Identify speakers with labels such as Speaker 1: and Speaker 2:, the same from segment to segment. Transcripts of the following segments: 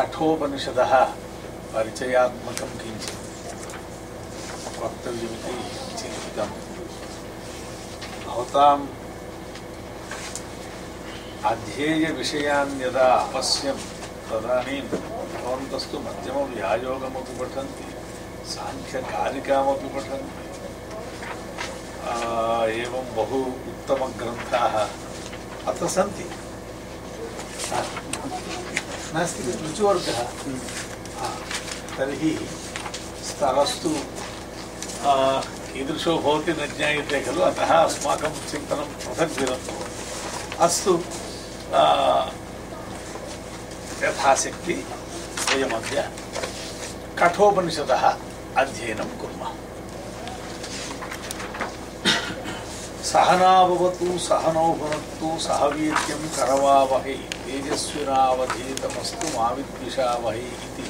Speaker 1: कठोपनिषदः परिचयात्मकं किञ्चित् चिन्तितं भवताम् अध्येयविषयान् यदा अपश्यं तदानीं भवन्तस्तु मध्यमव्यायोगमपि पठन्ति, साङ्ख्यकारिकामपि पठन्ति। एवं बहु उत्तमग्रन्थाः अत्र सन्ति। नास्ति ऋचुवर्गः तर्हि स्तरस्तु कीदृशो भवति न ज्ञायते खलु, अतः अस्माकं चिन्तनं पृथग्विधं भवति। अस्तु यथाशक्ति, वयमद्य कठोपनिषदः अध्ययनं कुर्मः। सहनावतु सहनौ भुनक्तु सह वीर्यं करवावहै तेजस्विनावधीतमस्तु मा विद्विषावहै इति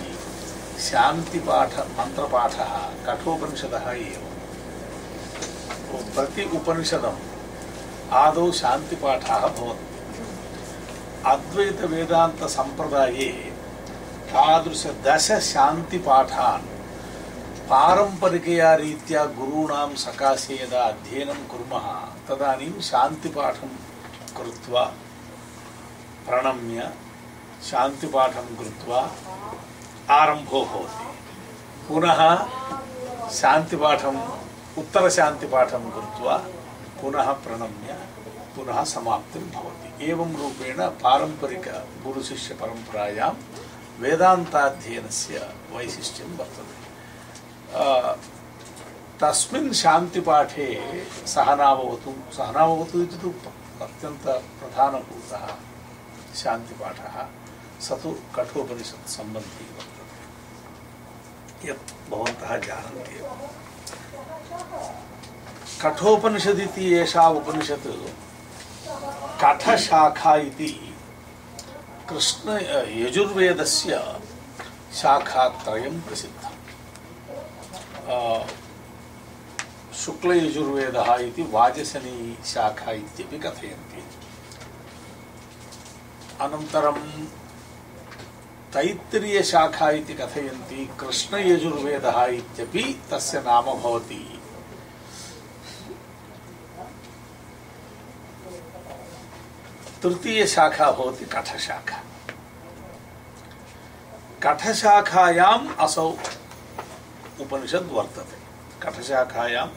Speaker 1: शान्तिपाठ मन्त्रपाठः कठोपनिषदः एव प्रति उपनिषदम् आदौ शान्तिपाठाः भवन्ति अद्वैतवेदान्तसम्प्रदाये तादृशदशशान्तिपाठान् पारम्परिकया रीत्या गुरूणां सकाशे यदा अध्ययनं कुर्मः तदानीं शान्तिपाठं कृत्वा प्रणम्य शान्तिपाठं कृत्वा आरम्भो भवति। पुनः शान्तिपाठम् उत्तरशान्तिपाठं कृत्वा पुनः प्रणम्य पुनः समाप्तिं भवति। एवं रूपेण पारम्परिकगुरुशिष्यपरम्परायां वेदान्ताध्ययनस्य वैशिष्ट्यं वर्तते। आ, तस्मिन् शान्तिपाठे सहनावतु सहनावतु इति तु अत्यन्तप्रधानभूतः शान्तिपाठः। स तु कठोपनिषत् सम्बन्धी वर्तते। यत् भवन्तः जानन्ति। एव कठोपनिषदिति एषा उपनिषत् कठशाखा इति कृष्ण यजुर्वेदस्य शाखात्रयं प्रसिद्धम् शुक्लयजुर्वेदः इति वाजसनी शाखा इत्यपि कथयन्ति। अनन्तरं तैत्तिरीयशाखा इति कथयन्ति कृष्णयजुर्वेदः इत्यपि तस्य नाम भवति। तृतीयशाखा भवति कठशाखा। कठशाखायाम् असौ उपनिषद वर्तते। कठशाखायाम्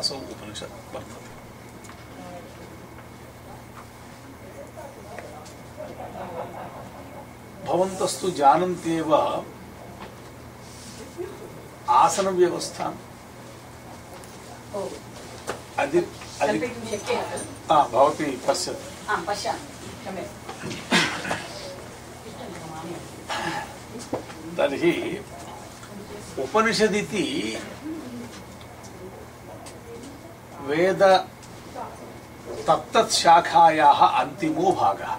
Speaker 1: असौ उपनिषद वर्तते। भवन्तस्तु जानन्ति एव आसनव्यवस्थाम् अधि अधि हा, भवती पश्यतु। तर्हि उपनिषदिति वेद तत्तत् शाखायाः अन्तिमो भागः।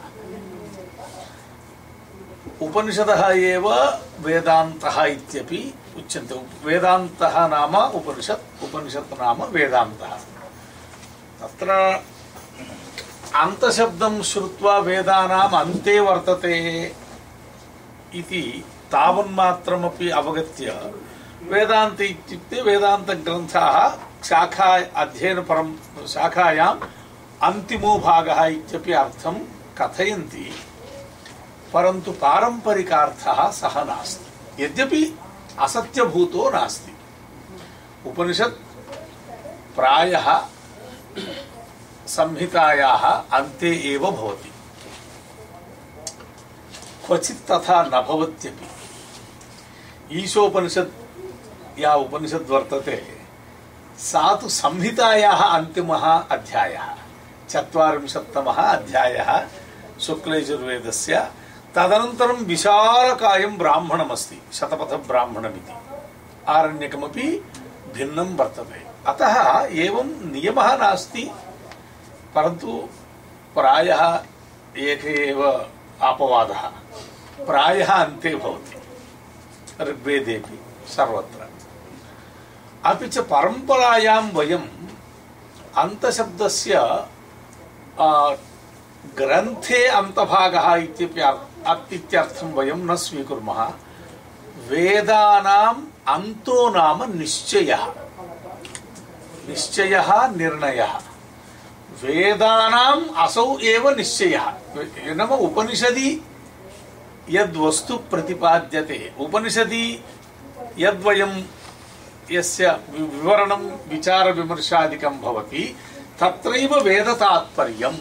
Speaker 1: उपनिषदः एव वेदान्तः इत्यपि नाम उपनिषत् उपनिषत् नाम वेदान्तः। तत्र अन्तशब्दं श्रुत्वा अन्ते वर्तते इति तावन्मात्रमपि अवगत्य। वेदान्त इत्युक्ते वेदान्तग्रन्थाः शाखा अध्ययनपरं शाखायाम् अन्तिमो भागः इत्यपि अर्थं कथयन्ति। परन्तु पारम्परिकार्थः सः नास्ति। यद्यपि असत्यभूतो नास्ति। उपनिषत् प्रायः संहितायाः अन्ते एव भवति। क्वचित् तथा न भवत्यपि। ईशोपनिषत् या उपनिषद् वर्तते सा तु संहितायाः अन्तिमः अध्यायः, चत्वारिंशत्तमः अध्यायः, शुक्लयजुर्वेदस्य। तदनन्तरं विशालकायं ब्राह्मणमस्ति, शतपथब्राह्मणमिति। आरण्यकमपि भिन्नं वर्तते। अतः एवं नियमः नास्ति, परन्तु प्रायः एक एव अपवादः। प्रायः अन्ते भवति। ऋग्वेदेपि सर्वत्र। अपि च परम्परायां वयम् अन्तशब्दस्य ग्रन्थे अन्तभागः इत्यपि इत्यर्थं वयं न स्वीकुर्मः। वेदानाम् अन्तो नाम निश्चयः। निश्चयः, निर्णयः। वेदानाम् असौ एव निश्चयः। नाम उपनिषदि यद्वस्तु प्रतिपाद्यते। उपनिषदि यद्वयं यस्य विवरणं विचारविमर्शादिकं भवति, तत्रैव वेदतात्पर्यम्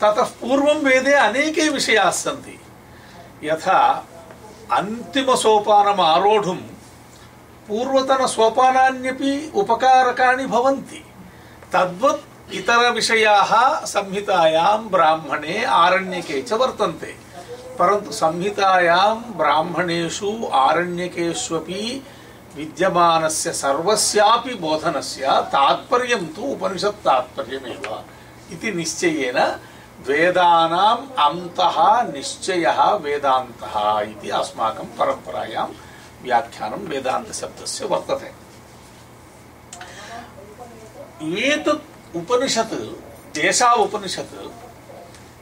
Speaker 1: ततः पूर्वं वेदे अनेके विषयाः सन्ति। यथा अन्तिमसोपानम् आरोढुं पूर्वतनसोपानान्यपि उपकारकाणि भवन्ति। तद्वत् इतरविषयाः संहितायां ब्राह्मणे आरण्यके च वर्तन्ते। परन्तु संहितायां ब्राह्मणेषु आरण्यकेष्वपि विद्यमानस्य सर्वस्यापि बोधनस्य तात्पर्यं तु उपनिषत् तात्पर्यमेव इति निश्चयेन वेदानाम् अन्तः निश्चयः वेदान्तः इति अस्माकं परम्परायां व्याख्यानं वेदान्तशब्दस्य वर्तते एतत् उपनिषत् एषा उपनिषत्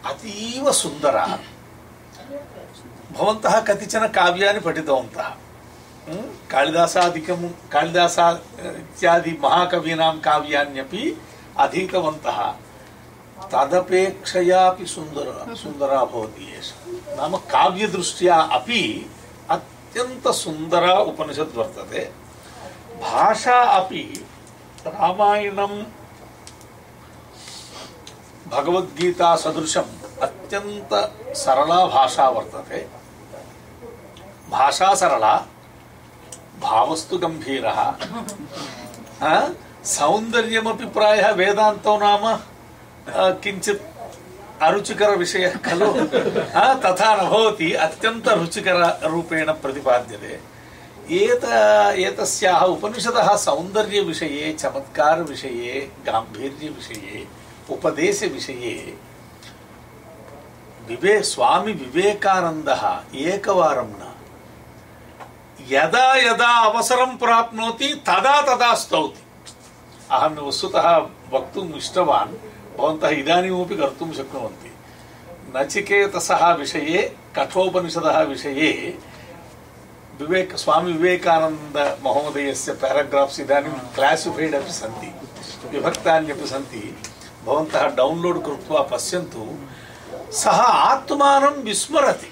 Speaker 1: अतीव सुन्दरा भवन्तः कतिचन काव्यानि पठितवन्तः? कालिदासादिकं, कालिदासा इत्यादि महाकवीनां काव्यान्यपि अधीतवन्तः। तदपेक्षयापि सुन्दर, सुन्दरा भवति एषा। नाम काव्यदृष्ट्या अपि अत्यन्तसुन्दरा उपनिषद् वर्तते। भाषा अपि रामायणं, भगवद्गीता सदृशम् अत्यन्त सरला भाषा वर्तते। भाषा सरला भावस्तु गम्भीरः हा? सौन्दर्यमपि प्रायः वेदान्तो नाम किञ्चित् अरुचिकरविषयः खलु। तथा न भवति अत्यन्तरुचिकररूपेण प्रतिपाद्यते। एत एतस्याः उपनिषदः सौन्दर्यविषये चमत्कारविषये गाम्भीर्यविषये उपदेशविषये विवे स्वामी विवेकानन्दः एकवारं न। यदा यदा अवसरं प्राप्नोति तदा तदा स्तौति अहं वस्तुतः वक्तुम् इष्टवान् भवन्तः इदानीमपि कर्तुं शक्नुवन्ति नचिकेतसः विषये कठोपनिषदः विषये विवेक स्वामी विवेकानन्द महोदयस्य पेराग्राफ्स् इदानीं क्लासिफैड् अपि सन्ति विभक्तान्यपि सन्ति भवन्तः डौन्लोड् कृत्वा पश्यन्तु सः आत्मानं विस्मरति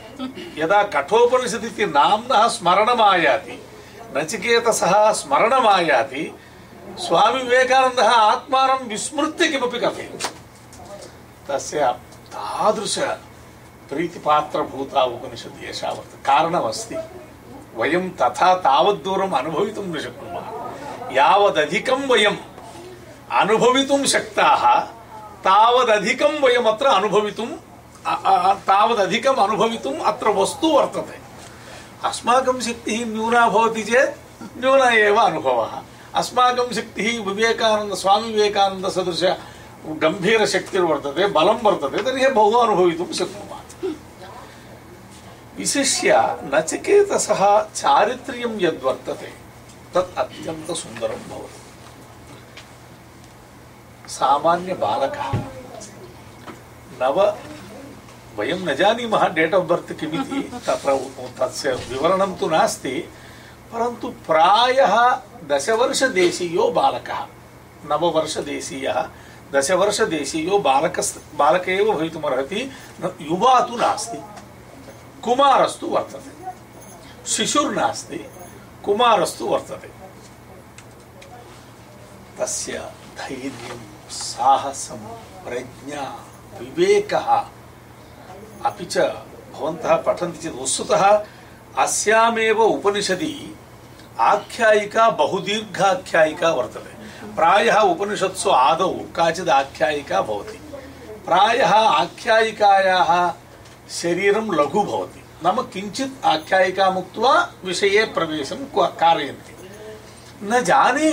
Speaker 1: यदा कठोपनिषत् इति नाम्नः स्मरणमायाति नचिकेतसः स्मरणमायाति स्वामी विवेकानन्दः आत्मानं विस्मृत्य किमपि कथयति तस्य तादृश प्रीतिपात्रभूता उपनिषत् एषा वर्तते कारणमस्ति वयं तथा तावद्दूरम् अनुभवितुं न शक्नुमः यावदधिकं वयम् अनुभवितुं शक्ताः तावदधिकं वयम् तावदधिकम् अनुभवितुम् अत्र वस्तु वर्तते। अस्माकं शक्तिः न्यूना भवति चेत् न्यून एव अनुभवः। अस्माकं शक्तिः विवेकानन्द, स्वामी विवेकानन्द गम्भीरशक्तिर्वर्तते बलं वर्तते, तर्हि बहु अनुभवितुं शक्नुमः विशिष्य नचिकेतसः चारित्र्यं यद्वर्तते, तत् अत्यन्तसुन्दरं भवति। सामान्यबालकः नव वयं न जानीमः डेट् आफ् बर्त् किमिति, तत्र तस्य विवरणं तु नास्ति, परन्तु प्रायः दशवर्षदेशीयो बालकः, नववर्षदेशीयः दशवर्षदेशीयो बालकस्, बालक एव भवितुमर्हति युवा तु नास्ति, कुमारस्तु वर्तते, शिशुर्नास्ति, कुमारस्तु वर्तते। तस्य धैर्यं, साहसं, प्रज्ञा, विवेकः अपि च भवन्तः पठन्ति चेत् वस्तुतः अस्यामेव उपनिषदि आख्यायिका बहुदीर्घाख्यायिका वर्तते। प्रायः उपनिषत्सु आदौ काचित् आख्यायिका भवति। प्रायः आख्यायिकायाः शरीरं लघु भवति। नाम किञ्चित् आख्यायिकामुक्त्वा विषये प्रवेशं कारयन्ति। न जाने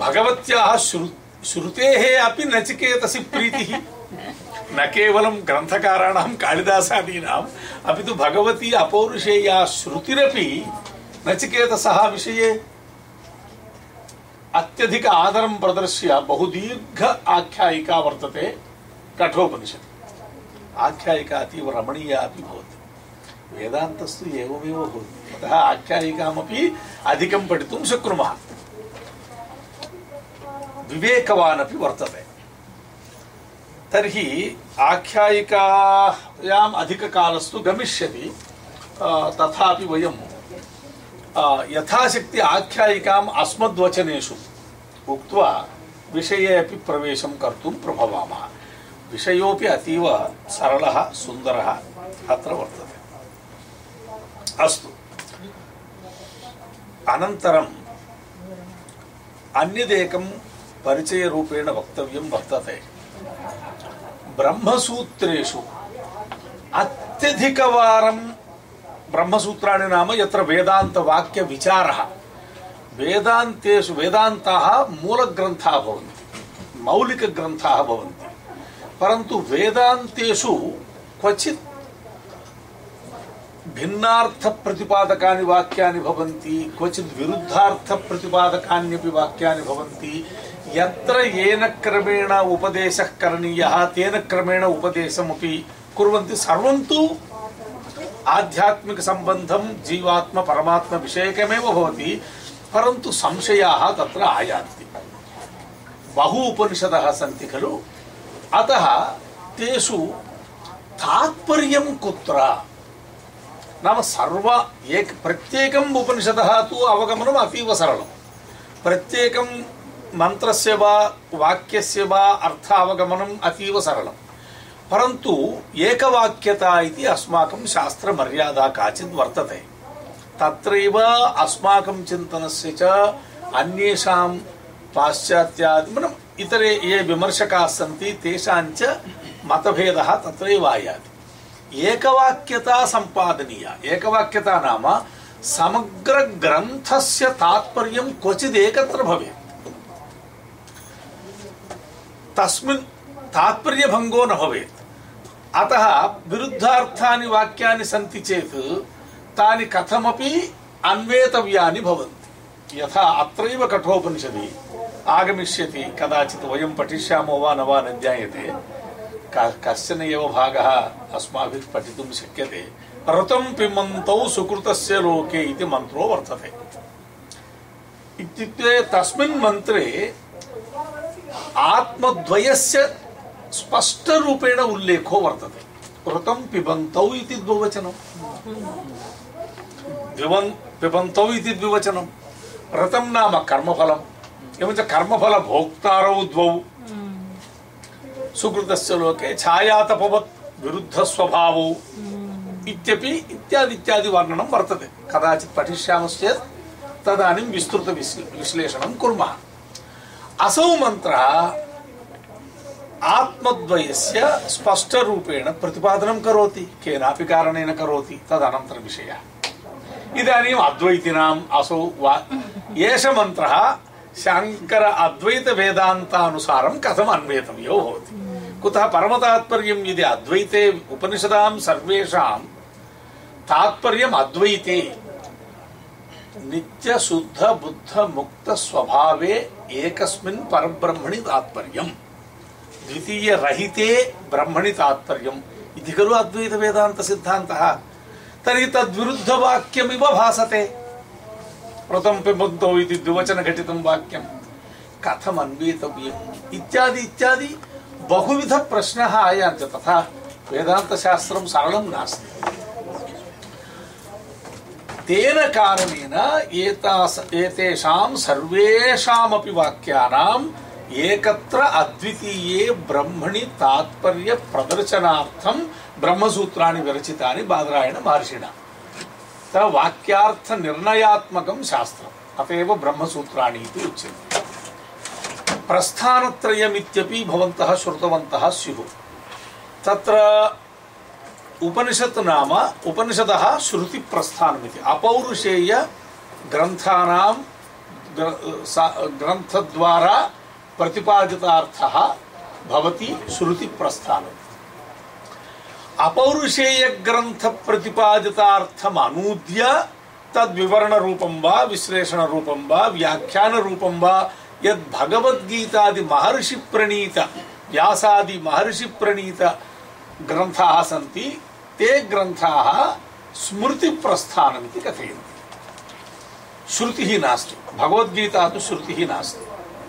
Speaker 1: भगवत्याः श्रु श्रुतेः अपि नचिकेतसि प्रीतिः। न केवलं ग्रन्थकाराणां कालिदासादीनाम्, अपि तु भगवती अपौरुषेया श्रुतिरपि नचिकेतसः विषये अत्यधिक आदरं प्रदर्श्य बहुदीर्घ आख्यायिका वर्तते कठोपनिषत्। आख्यायिका अतीव रमणीया अपि भवति। वेदान्तस्तु एवमेव भवति। अतः आख्यायिकामपि अधिकं पठितुं शक्नुमः। विवेकवान् अपि वर्तते। तर्हि आख्यायिकायाम् अधिककालस्तु गमिष्यति तथापि वयं यथाशक्ति आख्यायिकाम् अस्मद्वचनेषु उक्त्वा विषये अपि प्रवेशं कर्तुं प्रभवामः। विषयोपि अतीव सरलः, सुन्दरः अत्र वर्तते। अस्तु। अनन्तरम् अन्यदेकं परिचयरूपेण वक्तव्यं वर्तते। ब्रह्मसूत्रेषु अत्यधिकवारं ब्रह्मसूत्राणि नाम यत्र वेदान्तवाक्यविचारः वेदान्तेषु वेदान्ताः मूलग्रन्थाः भवन्ति मौलिकग्रन्थाः भवन्ति परन्तु वेदान्तेषु क्वचित् भिन्नार्थप्रतिपादकानि वाक्यानि भवन्ति क्वचित् विरुद्धार्थप्रतिपादकान्यपि वाक्यानि भवन्ति यत्र येन क्रमेण उपदेशः करणीयः तेन क्रमेण उपदेशमपि कुर्वन्ति सर्वं तु आध्यात्मिकसम्बन्धं जीवात्म परमात्म विषयकमेव भवति परन्तु संशयाः तत्र आयान्ति बहु उपनिषदः सन्ति खलु अतः तेषु तात्पर्यं कुत्र नाम सर्व एक प्रत्येकम् उपनिषदः तु अवगमनम् मन्त्रस्य वा, वाक्यस्य वा अर्थावगमनम् अतीव सरलं परन्तु एकवाक्यता इति अस्माकं शास्त्रमर्यादा काचित् वर्तते। तत्रैव अस्माकं चिन्तनस्य च अन्येषां पाश्चात्यादि मनम् इतरे ये विमर्शकाः सन्ति, तेषां च मतभेदः तत्रैव आयाति। एकवाक्यता सम्पादनीया। एकवाक्यता नाम समग्रग्रन्थस्य तात्पर्यं क्वचिदेकत्र भवेत्। तस्मिन् तात्पर्यभङ्गो न भवेत्। अतः विरुद्धार्थानि वाक्यानि सन्ति चेत् तानि कथमपि अन्वेतव्यानि भवन्ति। यथा अत्रैव कठोपनिषदि आगमिष्यति, कदाचित् वयं पठिष्यामो वा न वा न ज्ञायते। कश्चन एव भागः अस्माभिः पठितुं शक्यते। ऋतं पिबन्तौ सुकृतस्य लोके इति मन्त्रो वर्तते। इत्युक्ते तस्मिन् मन्त्रे आत्मद्वयस्य स्पष्टरूपेण उल्लेखो वर्तते ऋतं पिबन्तौ इति द्विवचनम् द्विवन् पिबन्तौ इति द्विवचनं ऋतं नाम कर्मफलम् एवञ्च कर्मफलभोक्तारौ द्वौ सुकृतस्य लोके छायातपवत् विरुद्धस्वभावौ इत्यपि इत्यादि इत्यादि वर्णनं वर्तते कदाचित् पठिष्यामश्चेत् तदानीं विस्तृत विश्लेषणं कुर्मः असौ मन्त्रः आत्मद्वयस्य स्पष्टरूपेण प्रतिपादनं करोति, केनापि कारणेन करोति तदनन्तरविषयः इदानीम् अद्वैतिनाम् असौ वा, एष मन्त्रः शङ्कर अद्वैत वेदान्तानुसारं कथम् अन्वेतव्यो भवति। कुतः परमतात्पर्यं यदि अद्वैते उपनिषदां सर्वेषां, तात्पर्यम् अद्वैते नित्य शुद्ध बुद्ध मुक्त स्वभावे एकस्मिन् परब्रह्मणि तात्पर्यम्। द्वितीय रहिते ब्रह्मणि तात्पर्यम्। इति खलु अद्वैत वेदान्त सिद्धान्तः तर्हि तद्विरुद्धवाक्यमिव भासते। व्रतं पिबन्तौ इति द्विवचनघटितं वाक्यं कथम् अन्वेतव्यम् इत्यादि इत्यादि बहुविधप्रश्नः आयान्ति। तथा वेदान्तशास्त्रं सरलं नास्ति। तेन कारणेन एतास एतेषां सर्वेषामपि वाक्यानाम् एकत्र अद्वितीये ब्रह्मणि तात्पर्य प्रदर्शनार्थं ब्रह्मसूत्राणि विरचितानि बादरायण महर्षिणा। तत्र वाक्यार्थ निर्णयात्मकं शास्त्रम् अत एव ब्रह्मसूत्राणि इति उच्यते। प्रस्थानत्रयमित्यपि भवन्तः श्रुतवन्तः स्युः। तत्र उपनिषत् नाम उपनिषदः श्रुतिप्रस्थानमिति। अपौरुषेय ग्रन्थानां ग्रन्थद्वारा प्रतिपादितार्थः भवति श्रुतिप्रस्थानम्। अपौरुषेय ग्रन्थ प्रतिपादितार्थम् अनूद्य तद्विवरण रूपं वा विश्लेषण रूपं वा व्याख्यान रूपं वा, यद् भगवद्गीतादि महर्षि प्रणीत व्यासादि महर्षि प्रणीत ग्रन्थाः सन्ति ते ग्रन्थाः स्मृतिप्रस्थानमिति कथयन्ति। श्रुतिः नास्ति। भगवद्गीता तु श्रुतिः नास्ति।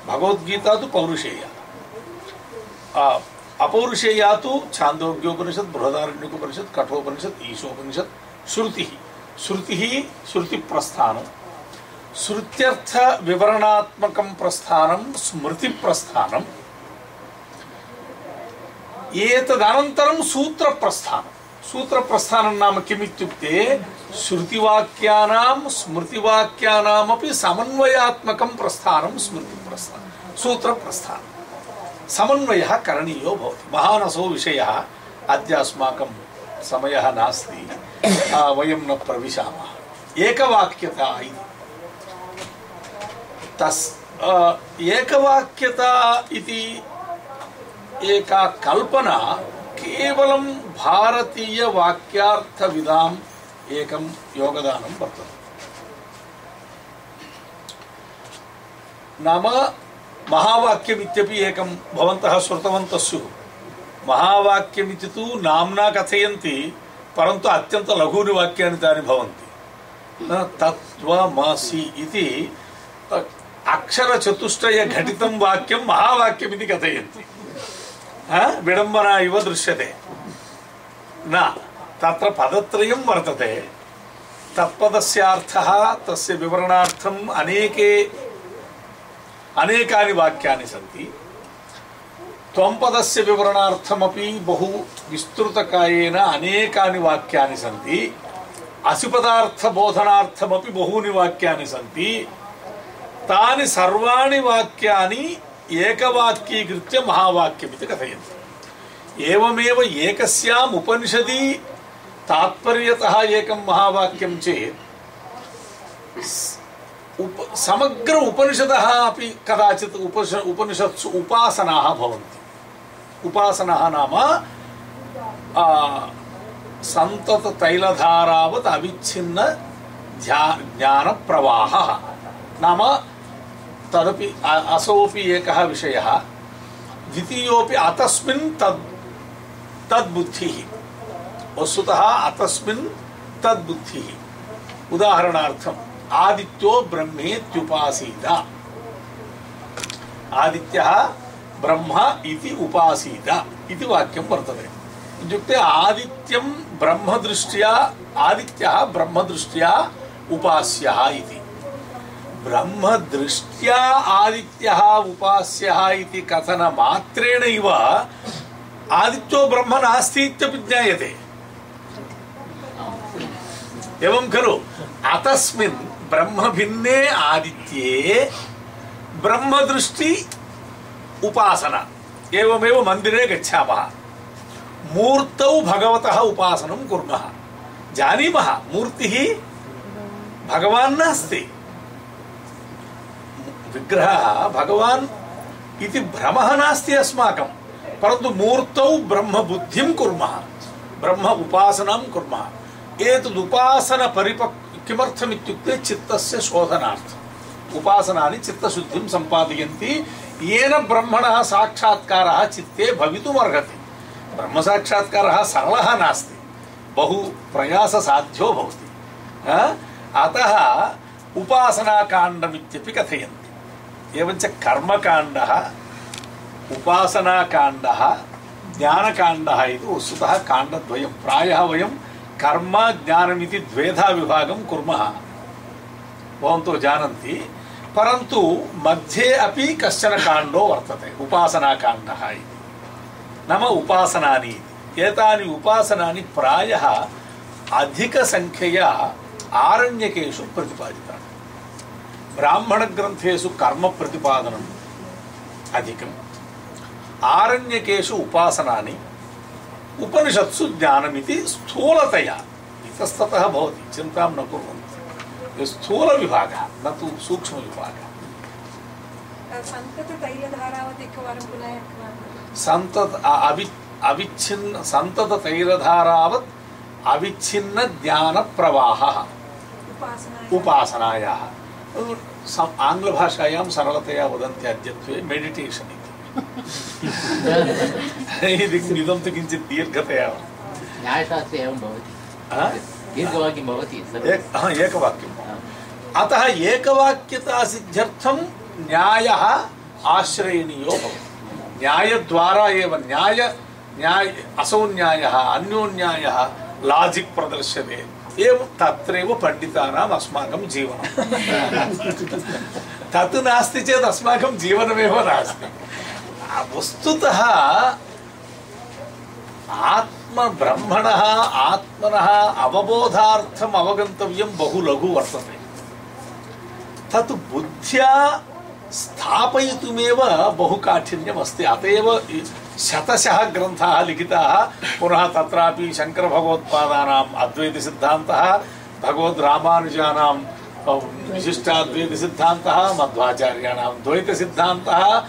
Speaker 1: भगवद्गीता तु पौरुषेया। अपौरुषेया तु छान्दोग्योपनिषत् बृहदारण्यकोपनिषत् कठोपनिषत्, ईशोपनिषत्, श्रुतिः। श्रुतिः श्रुतिप्रस्थानं। श्रुत्यर्थ विवरणात्मकं प्रस्थानं स्मृतिप्रस्थानम् एतदनन्तरं सूत्रप्रस्थानं। सूत्रप्रस्थानं नाम किमित्युक्ते श्रुतिवाक्यानां स्मृतिवाक्यानामपि समन्वयात्मकं प्रस्थानं स्मृतिप्रस्थानं सूत्रप्रस्थानं। समन्वयः करणीयो भवति। महान् असौ विषयः अद्य अस्माकं समयः नास्ति। वयं न प्रविशामः। एकवाक्यता इति। तस् एकवाक्यता इति एका कल्पना केवलं भारतीयवाक्यार्थविदाम् एकं योगदानं वर्तते। नाम महावाक्यमित्यपि एकं भवन्तः श्रुतवन्तः स्युः महावाक्यमिति तु नाम्ना कथयन्ति, परन्तु अत्यन्तलघूनि वाक्यानि तानि भवन्ति। न तत्त्वमसि इति अक्षरचतुष्टयघटितं वाक्यं महावाक्यमिति कथयन्ति। हा? विडम्बना इव दृश्यते। न, तत्र पदत्रयं वर्तते। तत्पदस्यार्थः, तस्य विवरणार्थम् अनेके, अनेकानि वाक्यानि सन्ति। त्वम्पदस्य विवरणार्थमपि बहु विस्तृतकायेन अनेकानि वाक्यानि सन्ति। असिपदार्थबोधनार्थमपि बहूनि वाक्यानि सन्ति। तानि सर्वाणि वाक्यानि एकवाक्यीकृत्य महावाक्यमिति कथयन्ति। एवमेव एकस्याम् उपनिषदि तात्पर्यतः एकं महावाक्यं चेत्, उप, समग्र उपनिषदः अपि कदाचित् उपनिष उपनिषत्सु उपासनाः भवन्ति। उपासनाः नाम सन्तततैलधारावत् अविच्छिन्न ध्या, ज्ञानप्रवाहः। नाम तदपि असोपि एकः विषयः। द्वितीयोपि अतस्मिन् तद्, तद्बुद्धिः। वस्तुतः अतस्मिन् तद्बुद्धिः। उदाहरणार्थम्, आदित्यो ब्रह्मेत्युपासीत आदित्यः ब्रह्म इति उपासीत इति वाक्यं वर्तते। इत्युक्ते आदित्यं ब्रह्मदृष्ट्या, आदित्यः ब्रह्मदृष्ट्या उपास्यः इति। ब्रह्मदृष्ट्या आदित्यः उपास्यः इति कथनमात्रेणैव आदित्यो ब्रह्म नास्ति इत्यपि ज्ञायते। एवं खलु, अतस्मिन् ब्रह्मभिन्ने आदित्ये ब्रह्मदृष्टि उपासना, एवमेव मन्दिरे गच्छामः। मूर्तौ भगवतः उपासनं कुर्मः। जानीमः, मूर्तिः भगवान् नास्ति। विग्रहः भगवान् इति भ्रमः नास्ति अस्माकं, परन्तु मूर्तौ ब्रह्मबुद्धिं कुर्मः, ब्रह्म उपासनां कुर्मः। एतदुपासनपरिपक् किमर्थमित्युक्ते चित्तस्य शोधनार्थम्। उपासनानि चित्तशुद्धिं सम्पादयन्ति, येन ब्रह्मणः साक्षात्कारः चित्ते भवितुमर्हति। ब्रह्मसाक्षात्कारः सरलः नास्ति, बहु प्रयाससाध्यो भवति। अतः उपासनाकाण्डमित्यपि कथयन्ति। एवञ्च कर्मकाण्डः, उपासनाकाण्डः, ज्ञानकाण्डः इति वस्तुतः काण्डद्वयं। प्रायः वयं कर्म ज्ञानमिति द्वेधा विभागं कुर्मः। भवन्तो जानन्ति। परन्तु मध्ये अपि कश्चन काण्डो वर्तते, उपासनाकाण्डः इति। नाम उपासनानि इति। एतानि उपासनानि प्रायः अधिकसङ्ख्यया आरण्यकेषु प्रतिपादितानि। ब्राह्मणग्रन्थेषु कर्मप्रतिपादनम् अधिकम्। आरण्यकेषु उपासनानि उपनिषत्सु ज्ञानमिति स्थूलतया इतस्ततः भवति चिन्तां न कुर्वन्तु। स्थूलविभागः न तु सूक्ष्मविभागः।
Speaker 2: सन्तततैलधारावत् एकवारं पुनः एकवारं
Speaker 1: सन्तत अवि अविच्छिन्न अविच्छिन्न ज्ञानप्रवाहः।
Speaker 2: उपासना
Speaker 1: उपासनायाः। आङ्ग्लभाषायां सरलतया वदन्ति अद्यत्वे मेडिटेशन् इति. इदं तु किञ्चित् दीर्घतया.
Speaker 3: न्यायशास्त्रे एवं भवति.
Speaker 1: हा?
Speaker 3: दीर्घवाक्यं भवति
Speaker 1: एक- हा, एकवाक्यम् अतः एकवाक्यतासिद्ध्यर्थं न्यायः आश्रयणीयो भवति. न्यायद्वारा एव न्याय न्याय असौ न्यायः अन्यो न्यायः लाजिक् प्रदर्श्यते एवं तत्रैव पण्डितानाम् अस्माकं जीवनं तत् नास्ति चेत् अस्माकं जीवनमेव नास्ति। वस्तुतः आत्मब्रह्मणः, आत्मनः अवबोधार्थम् अवगन्तव्यं बहु लघु वर्तते। तत् बुद्ध्या स्थापयितुमेव बहु काठिन्यम् अस्ति अत एव शतशः ग्रन्थाः लिखिताः। पुनः तत्रापि शङ्करभगवत्पादानाम् अद्वैतसिद्धान्तः भगवद्रामानुजानां विशिष्टाद्वैतसिद्धान्तः, मध्वाचार्याणां द्वैतसिद्धान्तः।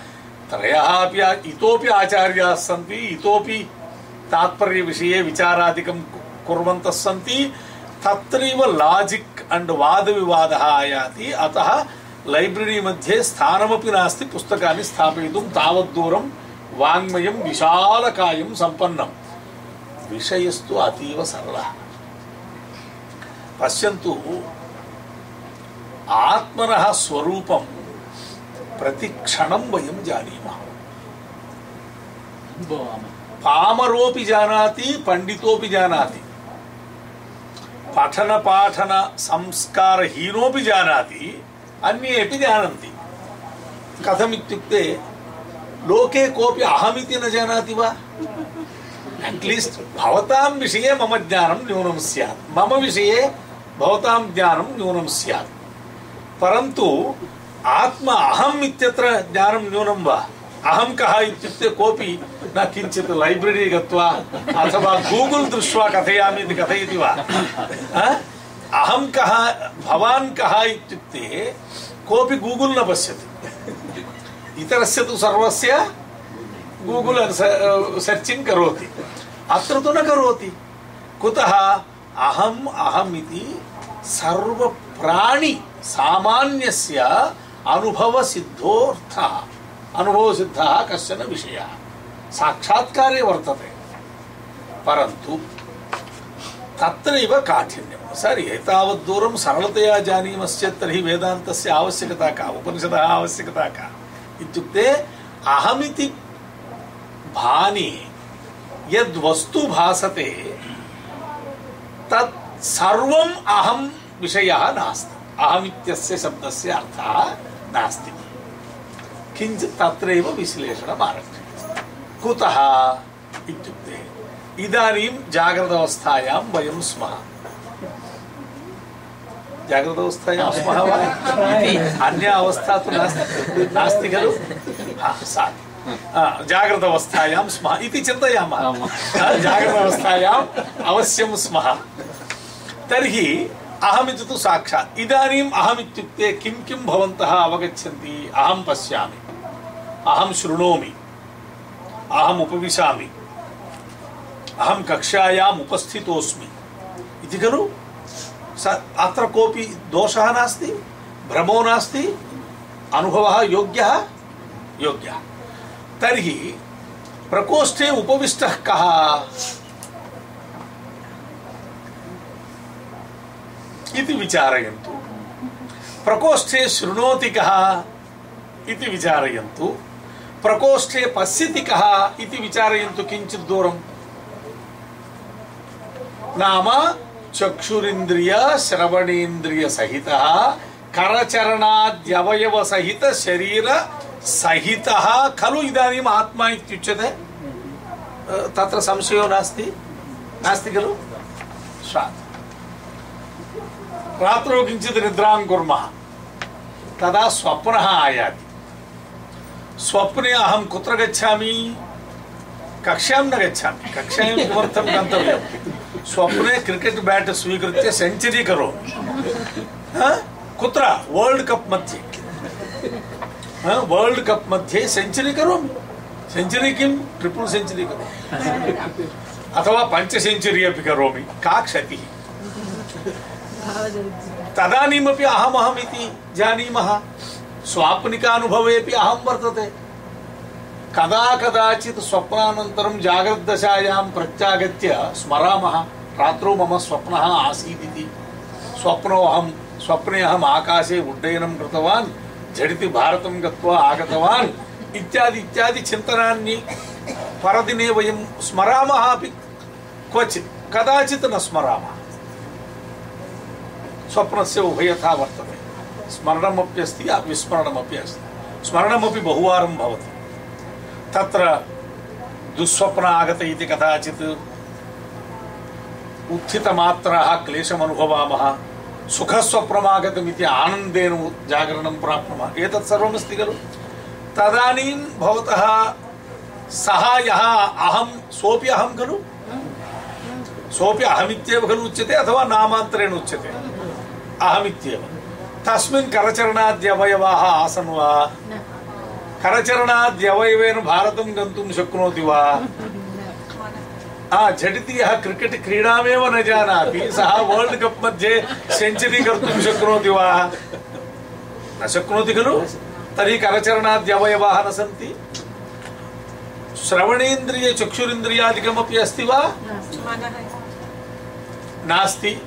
Speaker 1: त्रयः अपि आ- इतोपि आचार्याः सन्ति, इतोपि तात्पर्यविषये विचारादिकं कुर्वन्तः सन्ति। तत्रैव लाजिक् अण्ड् वादविवादः आयाति। अतः लैब्ररी मध्ये स्थानमपि नास्ति, पुस्तकानि स्थापयितुं वाङ्मयं विशालकायं सम्पन्नं विषयस्तु अतीव सरलः पश्यन्तु आत्मनः स्वरूपं प्रतिक्षणं वयं जानीमः
Speaker 3: अनुभवामः
Speaker 1: पामरोऽपि जानाति पण्डितोऽपि जानाति पठनपाठन संस्कारहीनोऽपि जानाति अन्येऽपि जानन्ति कथमित्युक्ते लोके कोऽपि अहमिति न जानाति वा? अट्लीस्ट् भवतां विषये मम ज्ञानं न्यूनं स्यात्। मम विषये भवतां ज्ञानं न्यूनं स्यात्। परन्तु आत्म अहम् इत्यत्र ज्ञानं न्यूनं वा? अहं कः इत्युक्ते कोऽपि न किञ्चित् लैब्ररी गत्वा अथवा गूगल् दृष्ट्वा कथयामि इति कथयति वा? अहं कः, भवान् कः इत्युक्ते कोऽपि गूगल् न पश्यति। इतरस्य तु सर्वस्य गूगल् सर्चिङ्ग् करोति। अत्र तु न करोति। कुतः अहम् अहम् इति सर्वप्राणि सामान्यस्य अनुभवसिद्धोऽर्थः अनुभवसिद्धः कश्चन विषयः। साक्षात्कारे वर्तते। परन्तु तत्रैव काठिन्यं। सरि, एतावद्दूरं सरलतया जानीमश्चेत् तर्हि वेदान्तस्य आवश्यकता का? उपनिषदः आवश्यकता का? इत्युक्ते अहमिति भानि यद्वस्तु भासते, तत् सर्वम् अहं विषयः नास्ति। अहमित्यस्य शब्दस्य अर्थः नास्ति। किञ्चित् तत्रैव विश्लेषणम् आरभ्यते कुतः इत्युक्ते, इदानीं जाग्रदवस्थायां वयं स्मः। जाग्रदवस्थायां स्मः वा इति अन्या अवस्था तु नास्ति नास्ति खलु हा सा जाग्रदवस्थायां स्मः इति चिन्तयामः जाग्रदवस्थायाम् अवश्यं स्मः तर्हि अहमिति तु साक्षात् इदानीम् अहमित्युक्ते किं किं भवन्तः अवगच्छन्ति अहं पश्यामि अहं शृणोमि अहम् उपविशामि अहं कक्षायाम् उपस्थितोऽस्मि इति खलु अत्र कोऽपि दोषः नास्ति, भ्रमो नास्ति, अनुभवः योग्यः? योग्यः। तर्हि प्रकोष्ठे उपविष्टः कः? इति विचारयन्तु। प्रकोष्ठे शृणोति कः? इति विचारयन्तु। प्रकोष्ठे पश्यति कः? इति विचारयन्तु किञ्चित् दूरम् नाम चक्षुरिन्द्रिय, श्रवणेन्द्रिय सहितः, करचरणाद्यवयव सहित, शरीर सहितः, खलु इदानीम् आत्मा इत्युच्यते? तत्र संशयो नास्ति? नास्ति खलु? रात्रौ किञ्चित् निद्रां कुर्मः। तदा स्वप्नः आयाति। स्वप्ने अहं कुत्र गच्छामि? कक्ष्यां न गच्छामि। कक्ष्यां किमर्थं गन्तव्यं स्वप्ने क्रिकेट बैट स्वीकृत्य सेञ्चुरी करोमि? कुत्र वर्ल्ड् कप् मध्ये? वर्ल्ड् कप् मध्ये सेञ्चुरी करोमि सेञ्चुरी किं ट्रिपल् सेञ्चुरी करोमि अथवा पञ्च सेञ्चुरी अपि करोमि। का क्षतिः तदानीमपि अहमहम् इति जानीमः। स्वाप्निकानुभवेपि अहं वर्तते। कदा कदाचित् स्वप्नानन्तरं जाग्रद्दशायां प्रत्यागत्य स्मरामः, रात्रौ मम स्वप्नः आसीत् इति स्वप्नोऽहं स्वप्ने अहम् आकाशे उड्डयनं कृतवान्, झटिति भारतं गत्वा आगतवान्, इत्यादि इत्यादि चिन्तनानि परदिने वयं स्मरामः अपि क्वचित्, कदाचित् न स्मरामः। स्वप्नस्य उभयथा वर्तते। स्मरणमप्यस्ति विस्मरणमपि अस्ति। स्मरणमपि बहुवारं भवति। तत्र दुःस्वप्न आगत इति कदाचित् उत्थितमात्राः क्लेशमनुभवामः सुखस्वप्नमागतमिति आनन्देन जागरणं प्राप्नुमः एतत् सर्वमस्ति खलु तदानीं भवतः सः यः अहं सोऽपि अहं खलु सोऽपि अहमित्येव खलु उच्यते अथवा नामान्तरेण उच्यते अहमित्येव तस्मिन् करचरणाद्यवयवाः आसन् वा करचरणाद्यवयवेन भारतं गन्तुं शक्नोति वा? हा झटिति यः क्रिकेट् क्रीडामेव न जानाति सः वर्ल्ड् कप् मध्ये सेञ्चुरि कर्तुं शक्नोति वा? न शक्नोति खलु? तर्हि करचरणाद्यवयवाः न सन्ति? श्रवणेन्द्रिय चक्षुरिन्द्रियादिकमपि अस्ति वा? नास्ति।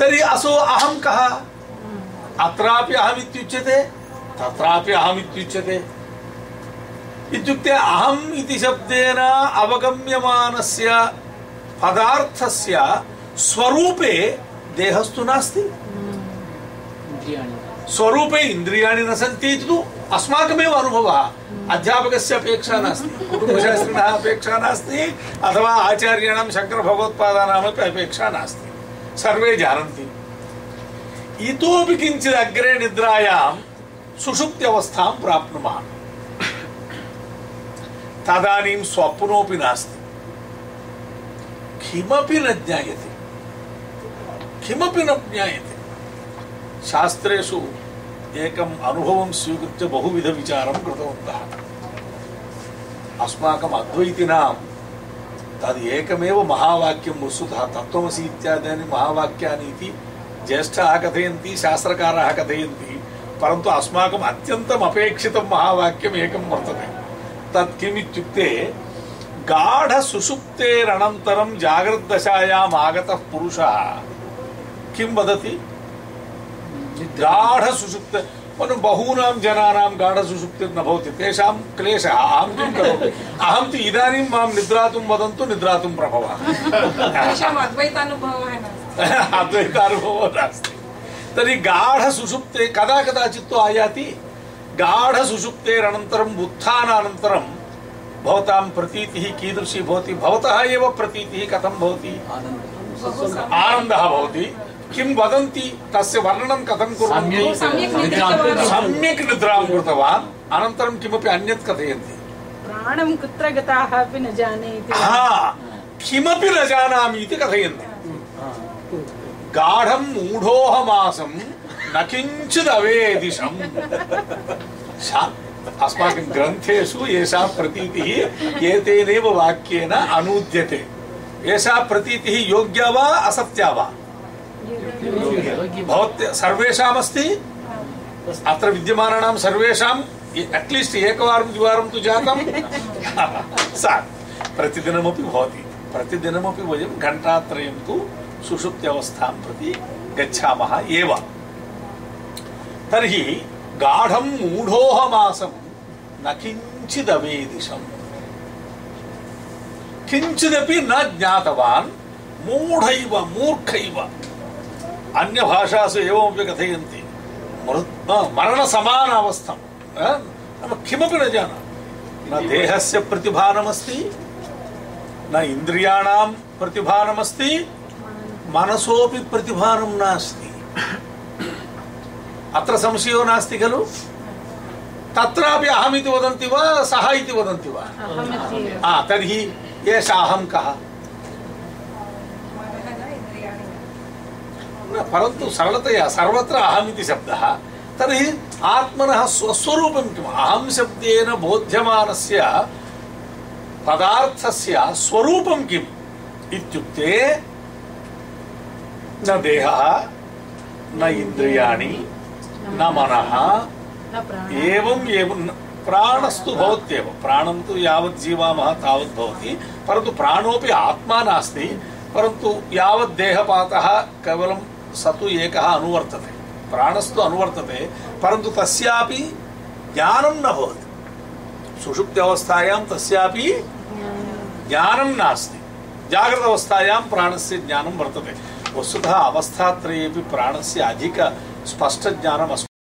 Speaker 1: तर्हि असो अहं कः? अत्रापि अहमित्युच्यते तत्रापि अहमित्युच्यते। इत्युक्ते अहम् इति शब्देन अवगम्यमानस्य पदार्थस्य स्वरूपे देहस्तु नास्ति।
Speaker 3: इन्द्रियाणि।
Speaker 1: स्वरूपे इन्द्रियाणि न सन्ति इति तु अस्माकमेव अनुभवः। अध्यापकस्य अपेक्षा नास्ति कुटुम्बशास्त्रिणः अपेक्षा नास्ति अथवा आचार्याणां शङ्करभगवत्पादानामपि अपेक्षा नास्ति। सर्वे जानन्ति। इतोपि किञ्चित् अग्रे निद्रायां सुषुप्त्यवस्थां प्राप्नुमः। तदानीं स्वप्नोऽपि नास्ति। किमपि न ज्ञायते। किमपि न ज्ञायते। शास्त्रेषु एकम् अनुभवं स्वीकृत्य बहुविधविचारं कृतवन्तः। अस्माकम् अद्वैतिनां तद् एकमेव महावाक्यं वस्तुतः, तत्त्वमसि इत्यादीनि महावाक्यानि इति ज्येष्ठाः कथयन्ति, शास्त्रकाराः कथयन्ति, परन्तु अस्माकम् अत्यन्तम् अपेक्षितं महावाक्यम् एकं वर्तते। तत् किम् इत्युक्ते गाढसुषुप्तेरनन्तरं जाग्रद्दशायाम् आगतः पुरुषः। किं वदति? गाढसुषुप्त मनु बहूनां जनानां गाढसुषुप्तिर्न भवति। तेषां क्लेशः अहं किं करोमि? अहं तु इदानीं माँ निद्रातुं वदन्तु निद्रातुं
Speaker 2: नास्ति।
Speaker 1: अद्वैतानुभवो नास्ति। तर्हि गाढसुषुप्ते कदा कदाचित् तु आयाति? गाढसुषुप्तेरनन्तरम् उत्थानानन्तरं भवतां प्रतीतिः कीदृशी भवति? भवतः एव प्रतीतिः कथं भवति? आनन्दः भवति। किं वदन्ति? तस्य वर्णनं कथं कुर्वन्ति?
Speaker 2: सम्यक्
Speaker 3: निद्रां
Speaker 2: निद्रितवान्।
Speaker 1: सम्यक् निद्रां कृतवान्। अनन्तरं किमपि अन्यत् कथयन्ति?
Speaker 4: प्राणं कुत्र गताः अपि न जाने
Speaker 1: हा किमपि न जानामि इति कथयन्ति। गाढं मूढोऽहमासं न किञ्चिदवेदिशम् अस्माकं एषा प्रतीतिः एतेनैव वाक्येन अनूद्यते एषा प्रतीतिः योग्या वा असत्या वा भवत्य सर्वेषामस्ति अत्र विद्यमानानां सर्वेषां अट्लीस्ट् एकवारं द्विवारं तु जातं सा प्रतिदिनमपि भवति प्रतिदिनमपि वयं घण्टात्रयं तु सुषुप्त्यवस्थां प्रति गच्छामः एव तर्हि गाढं मूढोऽहमासं न किञ्चिदवेदिशम्। किञ्चिदपि न ज्ञातवान् मूढैव मूर्खैव। अन्यभाषासु एवमपि कथयन्ति। मृत् मरणसमान अवस्थं अ? नाम किमपि न जानामि न देहस्य प्रतिभानमस्ति न इन्द्रियाणां प्रतिभानमस्ति मनसोऽपि प्रतिभानं नास्ति। अत्र संशयो नास्ति खलु तत्रापि अहमिति वदन्ति वा सः इति वदन्ति वा
Speaker 4: अहमित्येव
Speaker 1: आ तर्हि एष अहं कः
Speaker 2: मनः न इन्द्रियाणि न।
Speaker 1: न परन्तु सरलतया सर्वत्र अहमिति शब्दः तर्हि आत्मनः स्वस्वरूपं किम् अहं शब्देन बोध्यमानस्य पदार्थस्य स्वरूपं किम् इत्युक्ते न देहः न इन्द्रियाणि न मनः एवम् एवं प्राणस्तु भवत्येव। प्राणं तु यावत् जीवामः तावत् भवति। परन्तु प्राणोऽपि आत्मा नास्ति। परन्तु यावत् देहपातः केवलं स तु एकः अनुवर्तते। प्राणस्तु अनुवर्तते। परन्तु तस्यापि ज्ञानं न भवति। सुषुप्त्यवस्थायां तस्यापि ज्ञानं नास्ति। जाग्रदवस्थायां प्राणस्य ज्ञानं वर्तते। वस्तुतः अवस्थात्रयेपि प्राणस्य अधिक स्पष्टज्ञानम् अस्माभिः